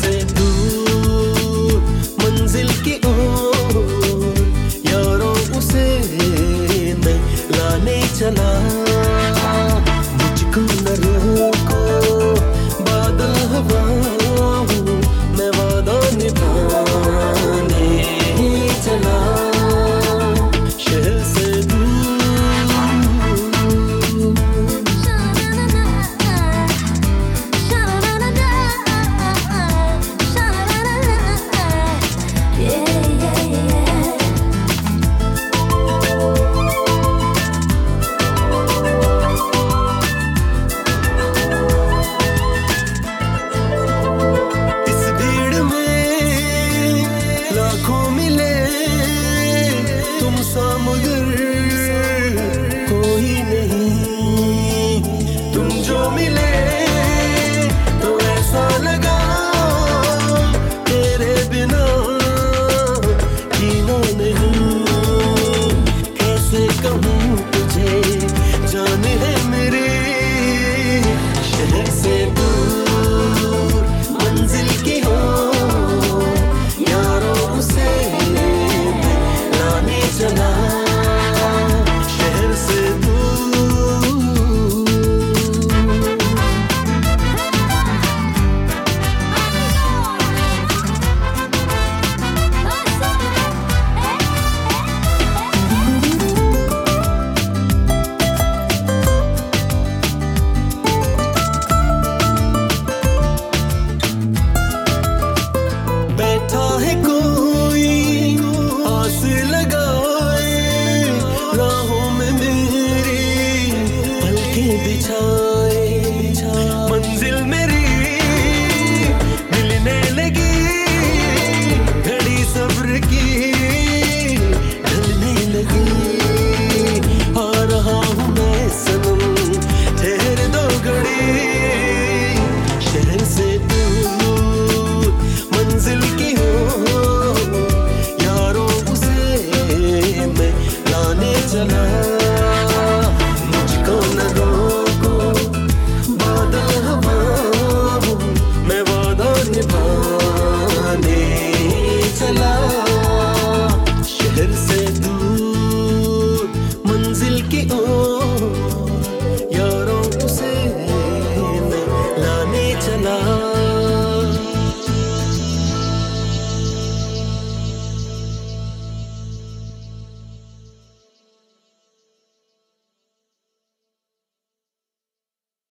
से दूर मंजिल की ओर यारों उसे लाने चला money to love.